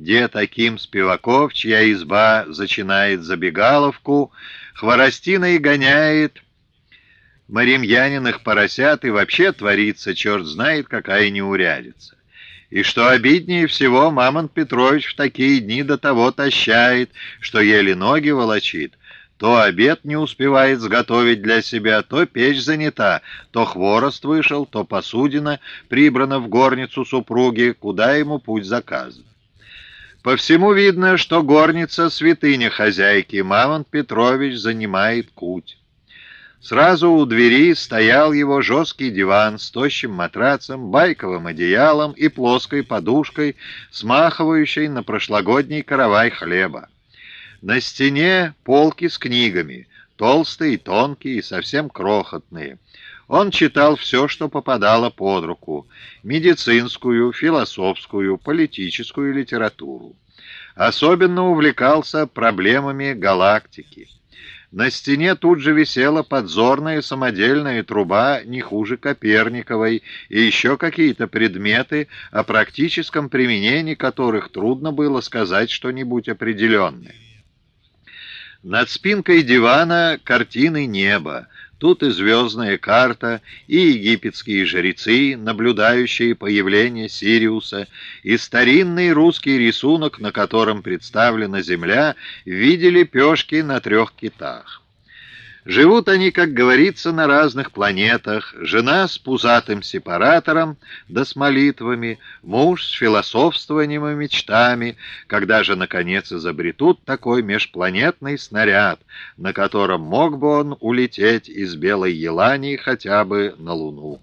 Дед Аким Спиваков, чья изба зачинает забегаловку, хворостиной гоняет маримьяниных поросят и вообще творится черт знает какая неурядица. И что обиднее всего, Мамонт Петрович в такие дни до того тащает, что еле ноги волочит. То обед не успевает сготовить для себя, то печь занята, то хворост вышел, то посудина прибрана в горницу супруги, куда ему путь заказан. По всему видно, что горница святыня хозяйки Мамонт Петрович занимает куть. Сразу у двери стоял его жесткий диван с тощим матрацем, байковым одеялом и плоской подушкой, смахивающей на прошлогодний каравай хлеба. На стене полки с книгами, толстые, тонкие и совсем крохотные. Он читал все, что попадало под руку — медицинскую, философскую, политическую литературу. Особенно увлекался проблемами галактики. На стене тут же висела подзорная самодельная труба не хуже Коперниковой и еще какие-то предметы, о практическом применении которых трудно было сказать что-нибудь определенное. Над спинкой дивана картины неба, Тут и звездная карта, и египетские жрецы, наблюдающие появление Сириуса, и старинный русский рисунок, на котором представлена Земля, видели пешки на трех китах. Живут они, как говорится, на разных планетах. Жена с пузатым сепаратором, да с молитвами, муж с философствованием и мечтами, когда же, наконец, изобретут такой межпланетный снаряд, на котором мог бы он улететь из Белой Елании хотя бы на Луну.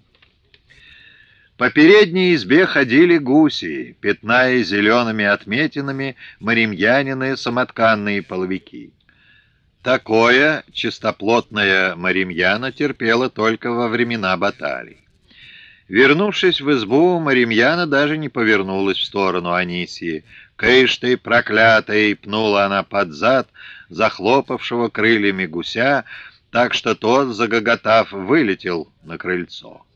По передней избе ходили гуси, пятная зелеными отметинами маримьянины самотканные половики. Такое чистоплотная Маримьяна терпела только во времена баталий. Вернувшись в избу, Маримьяна даже не повернулась в сторону Анисии. «Кыш ты, проклятый!» — пнула она под зад захлопавшего крыльями гуся, так что тот, загоготав, вылетел на крыльцо.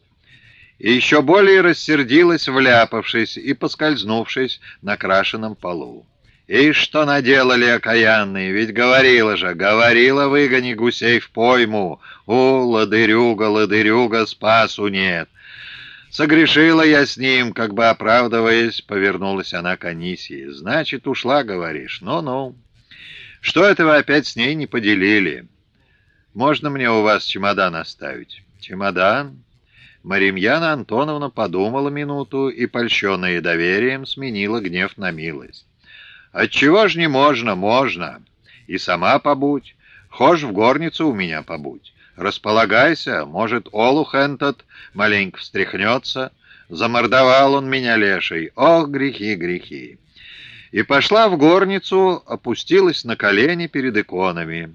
И еще более рассердилась, вляпавшись и поскользнувшись на крашеном полу. И что наделали окаянные, ведь говорила же, говорила, выгони гусей в пойму. У, ладырюга, ладырюга, спасу нет. Согрешила я с ним, как бы оправдываясь, повернулась она к Анисии. Значит, ушла, говоришь? Ну-ну. Что это вы опять с ней не поделили? Можно мне у вас чемодан оставить? Чемодан? Маримьяна Антоновна подумала минуту и, польщенная доверием, сменила гнев на милость. Отчего ж не можно? Можно. И сама побудь. Хошь в горницу у меня побудь. Располагайся, может, олух этот маленько встряхнется. Замордовал он меня леший. Ох, грехи, грехи. И пошла в горницу, опустилась на колени перед иконами.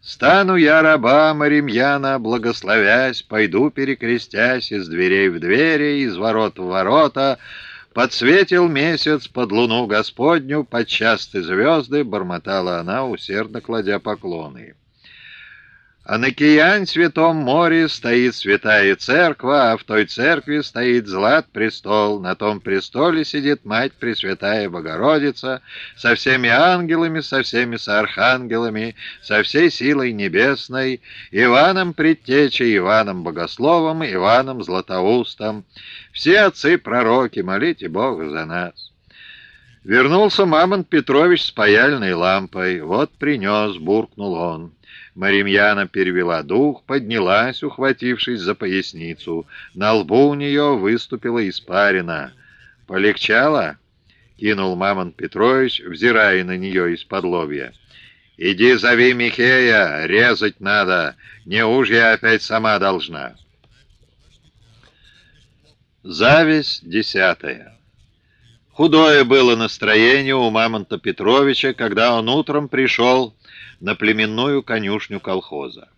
«Стану я раба Маримьяна, благословясь, пойду перекрестясь из дверей в двери, из ворот в ворота, Подсветил месяц под луну Господню, под частые звезды, бормотала она, усердно кладя поклоны. А на Киянь, святом море, стоит святая церква, а в той церкви стоит злат престол. На том престоле сидит Мать Пресвятая Богородица со всеми ангелами, со всеми соархангелами, со всей силой небесной, Иваном Предтечей, Иваном Богословом, Иваном Златоустом. Все отцы-пророки, молите Бога за нас. Вернулся Мамонт Петрович с паяльной лампой. Вот принес, буркнул он. Маримьяна перевела дух, поднялась, ухватившись за поясницу. На лбу у нее выступила испарина. «Полегчало?» — кинул Мамонт Петрович, взирая на нее из-под лобья. «Иди зови Михея, резать надо. Не уж я опять сама должна». Зависть десятая. Худое было настроение у Мамонта Петровича, когда он утром пришел на племенную конюшню колхоза.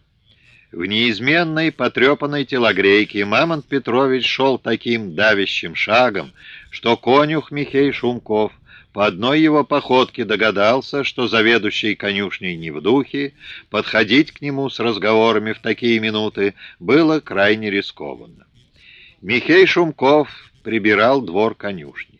В неизменной потрепанной телогрейке Мамонт Петрович шел таким давящим шагом, что конюх Михей Шумков по одной его походке догадался, что заведующий конюшней не в духе, подходить к нему с разговорами в такие минуты было крайне рискованно. Михей Шумков прибирал двор конюшни.